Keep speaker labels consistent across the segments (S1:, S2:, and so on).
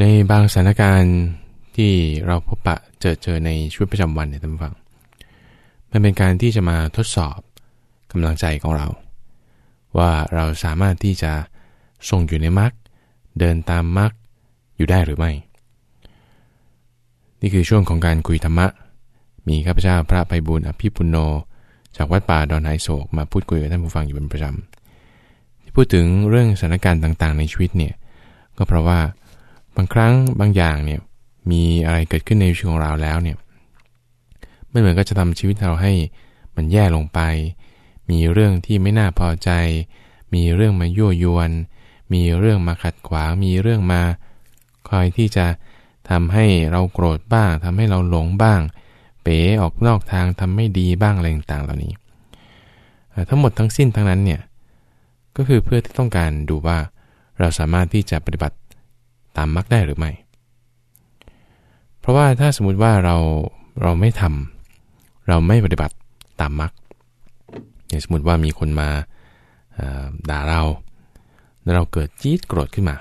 S1: ในบางสถานการณ์ที่เราพบปะเจอเจอในชีวิตประจำวันเนี่ยท่านผู้ฟัง มันเป็นการที่จะมาทดสอบกำลังใจของเรา ว่าเราสามารถที่จะทรงอยู่ในมรรคเดินตามมรรคอยู่ได้หรือไม่ นี่คือช่วงของการคุยธรรมะ มีข้าพเจ้าพระไพบุญอภิปุโน จากวัดป่าดอนไฮโศกมาพูดคุยกับท่านผู้ฟังอยู่เป็นประจำที่พูดถึงเรื่องสถานการณ์ต่างๆ ในชีวิตเนี่ยก็เพราะว่า บางครั้งบางอย่างเนี่ยมีอะไรเกิดขึ้นในชีวิตของเราแล้วเนี่ยไม่เหมือนก็จะทำชีวิตเราให้มันแย่ลงไป มีเรื่องที่ไม่น่าพอใจ มีเรื่องมายั่วยวน มีเรื่องมาขัดขวาง มีเรื่องมา คอยที่จะทำให้เราโกรธบ้างทำให้เราหลงบ้าง เป๋ออกนอกทางทำไม่ดีบ้างอะไรต่างๆเหล่านี้ ทั้งหมดทั้งสิ้นทั้งนั้นเนี่ยก็คือเพื่อที่ต้องการดูว่าเราสามารถที่จะปฏิบัติ ตามมรรคได้หรือไม่ เพราะว่าถ้าสมมุติว่าเราเราไม่ทำเราไม่ปฏิบัติตามมรรคอย่างสมมติว่ามีคนมาด่าเราแล้วเราเกิดจี๊ดโกรธขึ้นมา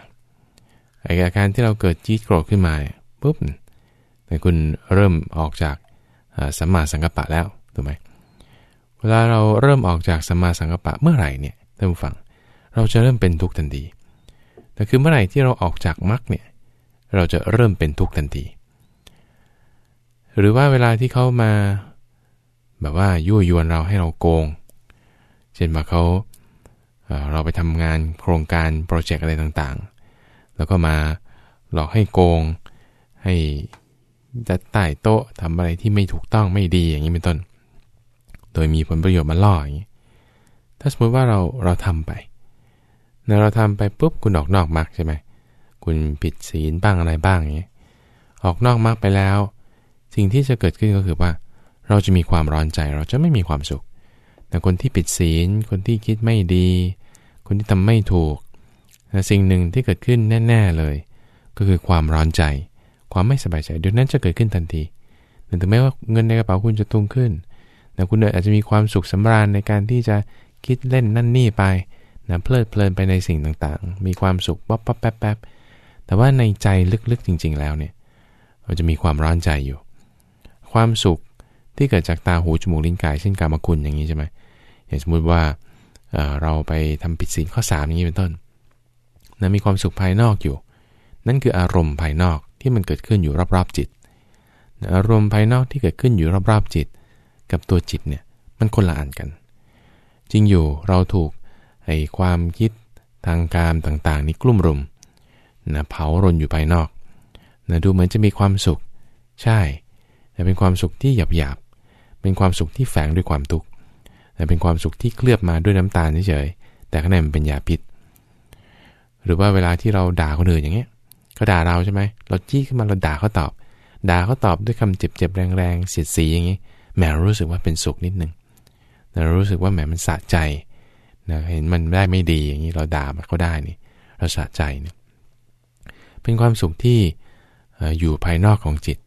S1: ไอาการที่เราเกิดจี๊ดโกรธขึ้นมาปุ๊บแต่คุณเริ่มออกจากสัมมาสังกัปปะแล้วถูกไหมเวลาเราเริ่มออกจากสัมมาสังกัปปะเมื่อไหร่เนี่ยท่านผู้ฟัง เราจะเริ่มเป็นทุกข์ทันที แต่คือเมื่อไหร่ที่เราออกจากมรรคเนี่ย เราจะเริ่มเป็นทุกข์ทันที หรือว่าเวลาที่เขามาแบบว่ายั่วยวนเราให้เราโกง เช่นว่าเขาเราไปทำงานโครงการโปรเจกต์อะไรต่างๆ แล้วก็มาหลอกให้โกง ให้จัดใต้โต๊ะทำอะไรที่ไม่ถูกต้องไม่ดีอย่างนี้เป็นต้น โดยมีผลประโยชน์มาล่ออย่างนี้ ถ้าสมมติว่าเราเราทำไป นะเราทำไปปุ๊บคุณออกนอกมรรคใช่ไหมคุณผิดศีลบ้างอะไรบ้างอย่างนี้ออกนอกมรรคไปแล้ว สิ่งที่จะเกิดขึ้นก็คือว่า เราจะมีความร้อนใจเราจะไม่มีความสุข แต่คนที่ผิดศีล คนที่คิดไม่ดี คนที่ทำไม่ถูกแต่สิ่งหนึ่งที่เกิดขึ้นแน่ๆเลย ก็คือความร้อนใจ ความไม่สบายใจเดี๋ยวนั้นจะเกิดขึ้นทันทีถึงแม้ว่าเงินในกระเป๋าคุณจะตุงขึ้นแต่คุณอาจจะมีความสุขสำราญในการที่จะคิดเล่นนั่นนี่ไป นะเพลิดเพลินไปในสิ่งต่างๆ มีความสุขป๊อปป๊อปแป๊บแป๊บแต่ว่าในใจลึกๆจริง ๆ แล้วเนี่ยเราจะมีความร้อนใจอยู่ ความสุขที่เกิดจากตาหูจมูกลิ้นกายเช่นกามคุณอย่างนี้ใช่ไหมอย่างสมมุติว่าเเราไปทำผิดศีลข้อ3อย่างนี้เป็นต้นนะมีความสุขภายนอกอยู่ นั่นคืออารมณ์ภายนอกที่มันเกิดขึ้นอยู่รอบๆจิต อารมณ์ภายนอกที่เกิดขึ้นอยู่รอบๆจิต กับตัวจิตเนี่ยมันคนละอันกัน จริงอยู่เราถูก ไอ้ความคิดทางการต่างๆ นี่กลุ่มรุมนะเผารนอยู่ภายนอกนะดูเหมือนจะมีความสุข ใช่แต่เป็นความสุขที่หยาบๆเป็นความสุขที่แฝงด้วยความทุกข์แต่เป็นความสุขที่เคลือบมาด้วยน้ำตาลเฉยๆแต่ข้างในมันเป็นยาพิษ หรือว่าเวลาที่เราด่าคนอื่นอย่างเงี้ยเขาด่าเราใช่ไหมเราจี้ขึ้นมาเราด่าเขาตอบ ด่าเขาตอบด้วยคำเจ็บๆแรงๆเสียดสีอย่างงี้แหมรู้สึกว่าเป็นสุขนิดนึงเรารู้สึกว่าแหมมันสะใจ นะเห็นมันได้ไม่ดีอย่างนี้เราด่ามันเขาได้นี่เราสะใจเนี่ยเป็นความสุขที่อยู่ภายนอกของจิต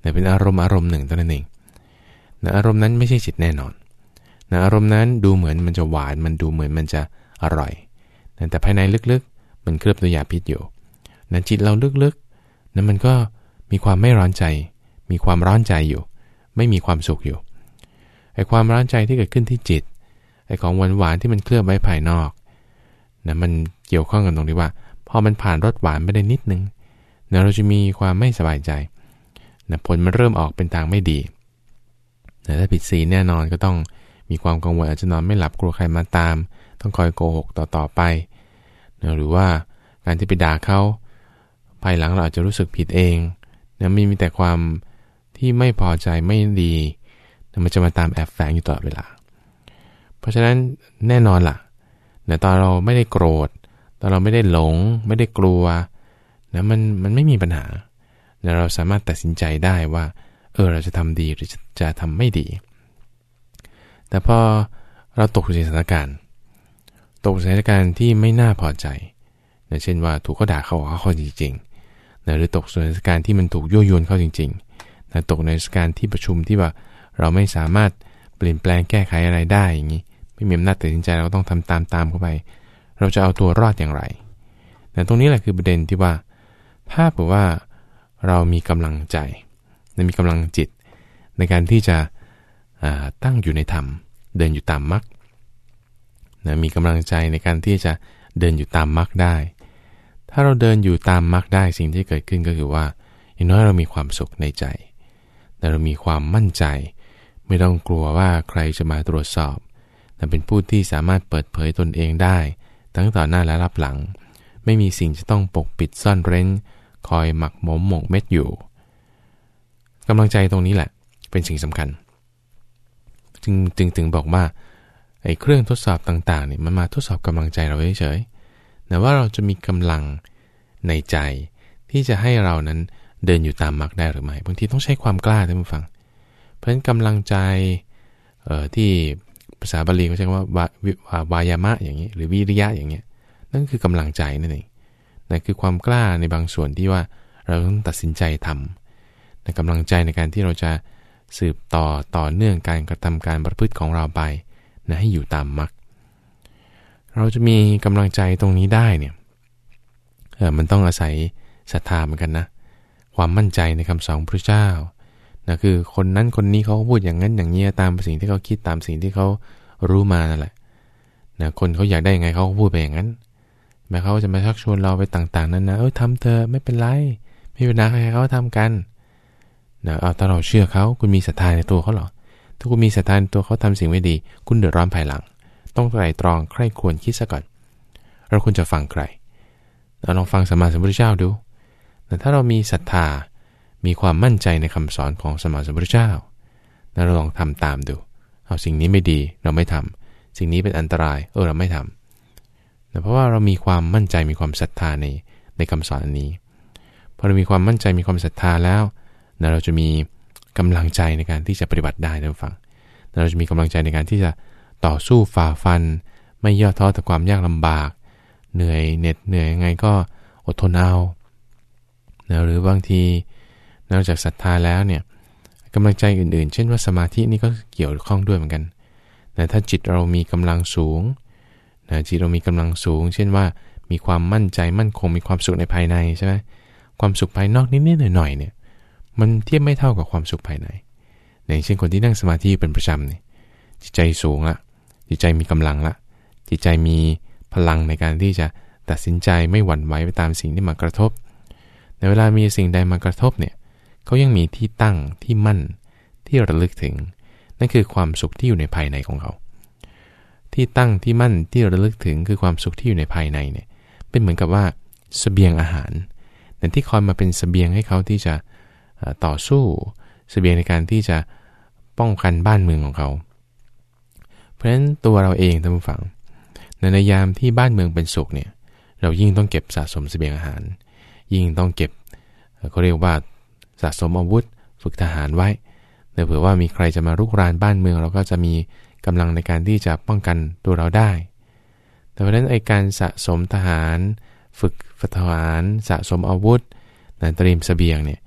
S1: แต่เป็นอารมณ์อารมณ์หนึ่งตัวนั้นเองนะอารมณ์นั้นไม่ใช่จิตแน่นอนนะอารมณ์นั้นดูเหมือนมันจะหวานมันดูเหมือนมันจะอร่อยแต่ภายในลึกๆ มันเคลือบตัวยาพิษอยู่นะจิตเราลึกๆนั้นมันก็มีความไม่ร้อนใจ มีความร้อนใจอยู่ ไม่มีความสุขอยู่ไอ้ความร้อนใจที่เกิดขึ้นที่จิต ไอ้ของหวานหวานที่มันเคลือบไว้ภายนอกนะมันเกี่ยวข้องกันตรงที่ว่า พอมันผ่านรสหวานไปได้นิดนึงนะเราจะมีความไม่สบายใจนะผลมันเริ่มออกเป็นทางไม่ดีนะถ้าผิดศีลแน่นอนก็ต้องมีความกังวลอาจจะนอนไม่หลับกลัวใครมาตาม ต้องคอยโกหกต่อๆไปนะหรือว่าการที่ไปด่าเขาภายหลังเราอาจจะรู้สึกผิดเองนะมีมีแต่ความที่ไม่พอใจไม่ดีนะมันจะมาตามแอบแฝงอยู่ตลอดเวลา ราะฉะนั้นแน่นอนละ่ะนะตอนเราไม่ได้โกรธ ตอนเราไม่ได้หลง ไม่ได้กลัวนะมันมันไม่มีปัญหานะเราสามารถตัดสินใจได้ว่า เออเราจะทำดีหรือจะจะทำไม่ดี แต่พอเราตกในสถานการณ์ ตกในสถานการณ์ที่ไม่น่าพอใจนะเช่นว่าถูกเขาด่าเขาเขาเขาจริงๆนะหรือตกในสถานการณ์ที่มันถูกยั่วยวนเข้าจริงๆนะตกในสถานการณ์ที่ประชุมที่ว่าเราไม่สามารถเปลี่ยนแปลงแก้ไขอะไรได้อย่างนี้ ไม่มีอำนาจตัดสินใจเราก็ต้องทำตามตามเข้าไป เราจะเอาตัวรอดอย่างไร แต่ตรงนี้แหละคือประเด็นที่ว่าภาพแบบว่าเรามีกำลังใจมีกำลังจิต ในการที่จะตั้งอยู่ในธรรม เดินอยู่ตามมรรคมีกำลังใจในการที่จะเดินอยู่ตามมรรคได้ ถ้าเราเดินอยู่ตามมรรคได้สิ่งที่เกิดขึ้นก็คือว่าอย่างน้อยเรามีความสุขในใจ แต่เรามีความมั่นใจ ไม่ต้องกลัวว่าใครจะมาตรวจสอบ แต่เป็นผู้ที่สามารถเปิดเผยตนเองได้ ทั้งต่อหน้าและรับหลัง ไม่มีสิ่งจะต้องปกปิดซ่อนเร้น คอยหมักหมมหมกเม็ดอยู่กำลังใจตรงนี้แหละ เป็นสิ่งสำคัญ จึงจึงถึงบอกว่าไอ้เครื่องทดสอบต่างๆเนี่ยมันมาทดสอบกำลังใจเราเฉยๆแต่ว่าเราจะมีกำลังในใจที่จะให้เรานั้นเดินอยู่ตามมรรคได้หรือไม่ บางทีต้องใช้ความกล้าท่านผู้ฟัง เพราะฉะนั้นกำลังใจที่ ภาษาบาลีเขาใช้คำว่าวาวายามะอย่างนี้ หรือวิริยะอย่างเงี้ยนั่นคือกำลังใจนั่นเองนั่นคือความกล้าในบางส่วนที่ว่าเราต้องตัดสินใจทำในกำลังใจในการที่เราจะสืบต่อต่อเนื่องการกระทำการประพฤติของเราไปนะให้อยู่ตามมรรคเราจะมีกำลังใจตรงนี้ได้เนี่ยเออมันต้องอาศัยศรัทธาเหมือนกันนะ ความมั่นใจในคำสอนพระเจ้า นะคือคนนั้นคนนี้เขาพูดอย่างนั้นอย่างนี้ตามสิ่งที่เขาคิดตามสิ่งที่เขารู้มานั่นแหละนะคนเขาอยากได้ยังไงเขาก็พูดไปอย่างนั้นแม้เขาจะมาชักชวนเราไปต่างๆ นั้นนะเออทำเธอไม่เป็นไรไม่เป็นไรใครเขาทำกันนะเอาถ้าเราเชื่อเขาคุณมีศรัทธาในตัวเขาหรอถ้าคุณมีศรัทธาในตัวเขาทำสิ่งไม่ดี คุณเดือดร้อนภายหลัง ต้องไตรตรองใคร่ควรคิดซะก่อน เราควรจะฟังใครเราลองฟังสมมาสมพุทธเจ้าดูแต่ถ้าเรามีศรัทธา มีความมั่นใจในคำสอนของสมมาสมพุทธเจ้าเราลองทำตามดู เอาสิ่งนี้ไม่ดีเราไม่ทำสิ่งนี้เป็นอันตรายเออเราไม่ทำแต่เพราะว่าเรามีความมั่นใจมีความศรัทธาในในคำสอนอันนี้ พอเรามีความมั่นใจมีความศรัทธาแล้ว เราจะมีกำลังใจในการที่จะปฏิบัติได้ท่านฟัง เราจะมีกำลังใจในการที่จะต่อสู้ฝ่าฟัน ไม่ย่อท้อต่อความยากลำบาก เหนื่อยเหน็ดเหนื่อยยังไงก็อดทนเอา หรือบางที นอกจากศรัทธาแล้วเนี่ยกำลังใจอื่นๆ เช่นว่าสมาธินี่ก็เกี่ยวข้องด้วยเหมือนกันแต่ถ้าจิตเรามีกำลังสูงนะจิตเรามีกำลังสูง เช่นว่ามีความมั่นใจมั่นคงมีความสุขในภายในใช่ไหมความสุขภายนอกนิดๆหน่อยๆเนี่ยมันเทียบไม่เท่ากับความสุขภายในอย่างเช่นคนที่นั่งสมาธิเป็นประจำเนี่ยจิตใจสูงละจิตใจมีกำลังละจิตใจมีพลังในการที่จะตัดสินใจไม่หวั่นไหวไปตามสิ่งที่มากระทบ ในเวลามีสิ่งใดมากระทบเนี่ย เขายังมีที่ตั้งที่มั่นที่ระลึกถึง นั่นคือความสุขที่อยู่ในภายในของเขา ที่ตั้งที่มั่นที่ระลึกถึงคือความสุขที่อยู่ในภายในเนี่ยเป็นเหมือนกับว่าสเสบียงอาหารแต่ที่คอยมาเป็นสเสบียงให้เขาที่จะต่อสู้สเสบียงในการที่จะป้องกันบ้านเมืองของเขา เพราะฉะนั้นตัวเราเองท่านผู้ฟังในในยามที่บ้านเมืองเป็นสุขเนี่ยเรายิ่งต้องเก็บสะสมสเสบียงอาหาร ยิ่งต้องเก็บเขาเรียกว่า สะสมอาวุธ ฝึกทหารไว้เผื่อว่ามีใครจะมารุกรานบ้านเมืองเราก็จะมีกำลังในการที่จะป้องกันตัวเราได้ แต่เพราะนั้นไอการสะสมทหาร ฝึกฝึกทหารสะสมอาวุธนันเตรียมสเสบียงเนี่ย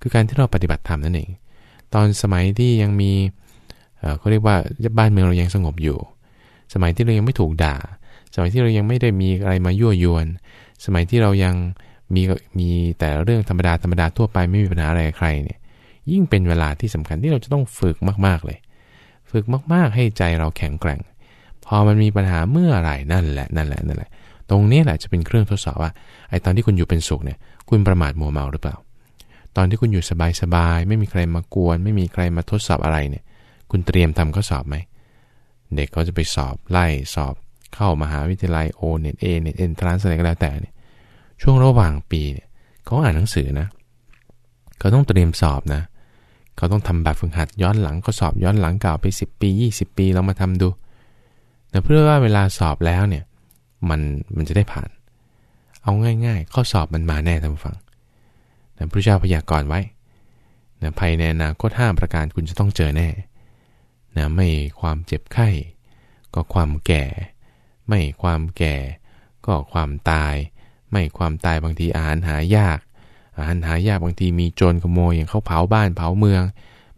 S1: คือการที่เราปฏิบัติธรรมนั่นเอง ตอนสมัยที่ยังมีเขาเรียกว่าบ้านเมืองเรายังสงบอยู่ สมัยที่เรายังไม่ถูกด่า สมัยที่เรายังไม่ได้มีอะไรมายั่วยวน สมัยที่เรายัง มีมีแต่เรื่องธรรมดาธรรมดาทั่วไปไม่มีปัญหาอะไรใครเนี่ย ยิ่งเป็นเวลาที่สำคัญที่เราจะต้องฝึกมาก ๆเลย ฝึกมาก ๆ ให้ใจเราแข็งแกร่ง พอมันมีปัญหาเมื่อไหร่นั่นแหละนั่นแหละนั่นแหละ ตรงนี้แหละจะเป็นเครื่องทดสอบว่าไอ้ตอนที่คุณอยู่เป็นสุขเนี่ย คุณประมาทมัวเมาหรือเปล่า ตอนที่คุณอยู่สบายๆไม่มีใครมากวน ไม่มีใครมาทดสอบอะไรเนี่ย คุณเตรียมทำข้อสอบไหมเด็กเขาจะไปสอบไล่สอบเข้ามหาวิทยาลัยโอเน็ตเอเน็ตเอ็นทรานส์อะไรก็แล้วแต่เนี่ย ช่วงระหว่างปีเนี่ยเขาอ่านหนังสือนะเขาต้องเตรียมสอบนะ เขาต้องทำแบบฝึกหัดย้อนหลังก็สอบย้อนหลังเก่าไป 10 ปี 20 ปีเรามาทำดูแต่เพื่อว่าเวลาสอบแล้วเนี่ยมันมันจะได้ผ่าน เอาง่าย ๆ ข้อสอบมันมาแน่ท่านผู้ฟังนะพระเจ้าพยากรณ์ไว้นะภายในอนาคตห้าประการคุณจะต้องเจอแน่นะไม่ความเจ็บไข้ ก็ความแก่ ไม่ความแก่ ก็ความตาย ไม่ความตายบางทีอาหารหายาก อาหารหายากบางทีมีโจรขโมยอย่างเขาเผาบ้านเผาเมือง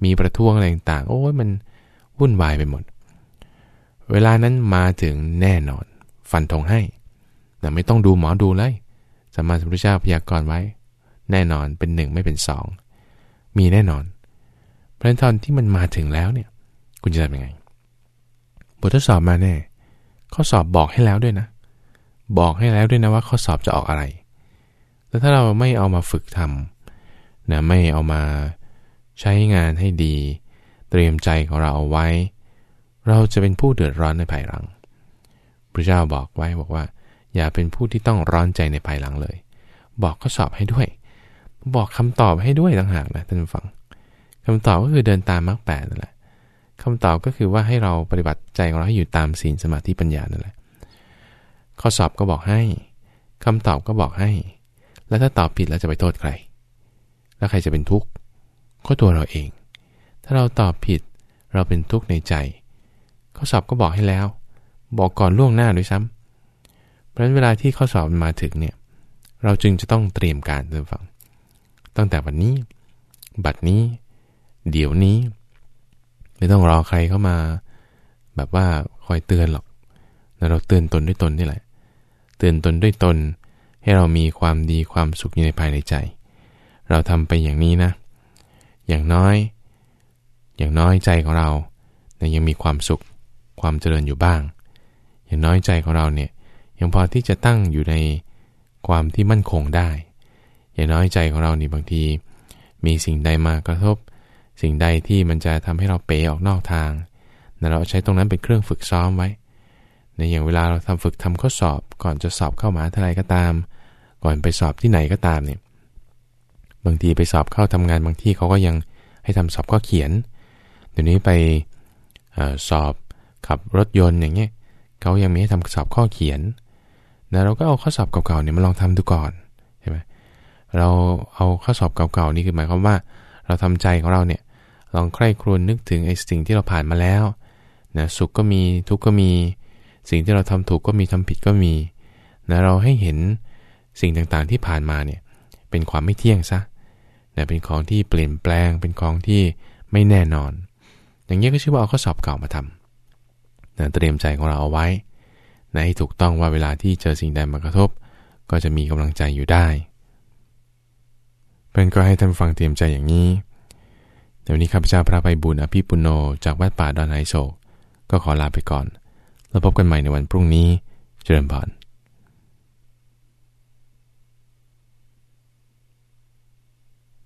S1: มีประท้วงอะไรต่างๆโอ้ยมันวุ่นวายไปหมด เวลานั้นมาถึงแน่นอน ฟันธงให้แต่ไม่ต้องดูหมอดูเลยสมมาสัมพุทธเจ้าพยากรณ์ไว้ แน่นอนเป็นหนึ่งไม่เป็นสองมีแน่นอน เพราะฉะนั้นตอนที่มันมาถึงแล้วเนี่ยคุณจะทำยังไงบททดสอบมาแน่ข้อสอบบอกให้แล้วด้วยนะ บอกให้แล้วด้วยนะว่าข้อสอบจะออกอะไร แล้วถ้าเราไม่เอามาฝึกทำนะไม่เอามาใช้งานให้ดี เตรียมใจของเราเอาไว้ เราจะเป็นผู้เดือดร้อนในภายหลังพระเจ้าบอกไว้บอกว่า อย่าเป็นผู้ที่ต้องร้อนใจในภายหลังเลย บอกข้อสอบให้ด้วย บอกคำตอบให้ด้วยต่างหากนะท่านฟังคำตอบก็คือเดินตามมรรคแปดนั่นแหละคำตอบก็คือว่าให้เราปฏิบัติใจของเราให้อยู่ตามศีลสมาธิปัญญานั่นแหละ ข้อสอบก็บอกให้คำตอบก็บอกให้ แล้วถ้าตอบผิดแล้วจะไปโทษใคร แล้วใครจะเป็นทุกข์ก็ตัวเราเอง ถ้าเราตอบผิดเราเป็นทุกข์ในใจ ข้อสอบก็บอกให้แล้ว บอกก่อนล่วงหน้าด้วยซ้ำเพราะฉะนั้นเวลาที่ข้อสอบมาถึงเนี่ยเราจึงจะต้องเตรียมการเดินฟัง ตั้งแต่วันนี้ บัดนี้ เดี๋ยวนี้ ไม่ต้องรอใครเข้ามา แบบว่าคอยเตือนหรอกเราเตือนตนด้วยตนนี่แหละ เตือนตนด้วยตน ให้เรามีความดีความสุขอยู่ในภายในใจ เราทำไปอย่างนี้นะ อย่างน้อย อย่างน้อยใจของเราเนี่ยยังมีความสุขความเจริญอยู่บ้าง อย่างน้อยใจของเราเนี่ยยังพอที่จะตั้งอยู่ในความที่มั่นคงได้ อย่างน้อยใจของเรานี่บางที มีสิ่งใดมากระทบ สิ่งใดที่มันจะทำให้เราเป๋ออกนอกทางเราใช้ตรงนั้นเป็นเครื่องฝึกซ้อมไว้ ในอย่างเวลาเราทำฝึกทำข้อสอบ ก่อนจะสอบเข้ามหาวิทยาลายก็ตาม ก่อนไปสอบที่ไหนก็ตามเนี่ยบางทีไปสอบเข้าทำงานบางที่เขาก็ยังให้ทำสอบข้อเขียน เดี๋ยวนี้ไปอสอบขับรถยนต์อย่างเงี้ยเขายังมีให้ทำสอบข้อเขียนนะเราก็เอาข้อสอบเก่าๆเนี่ยมาลองทำดูก่อนใช่ไหมเราเอาข้อสอบเก่าๆนี่คือหมายความว่า เราทำใจของเราเนี่ยลองใคร่ครวญนึกถึงไอ้สิ่งที่เราผ่านมาแล้วนะสุขก็มีทุกข์ก็มี สิ่งที่เราทำถูกก็มีทำผิดก็มีนะเราให้เห็นสิ่งต่างๆที่ผ่านมาเนี่ยเป็นความไม่เที่ยงซะนะเป็นของที่เปลี่ยนแปลง เป็นของที่ไม่แน่นอน อย่างนี้ก็ชื่อว่าเอาข้อสอบเก่ามาทำนะเตรียมใจของเราเอาไว้นะให้ถูกต้องว่าเวลาที่เจอสิ่งใดมากระทบ ก็จะมีกำลังใจอยู่ได้เป็นก็ให้ท่านฟังเตรียมใจอย่างนี้แต่วันนี้ข้าพเจ้าพระไพบุญอภิปุโนจากวัดป่าดอนไฮโศกก็ขอลาไปก่อน แล้วพบกันใหม่ในวันพรุ่งนี้ เจริญพร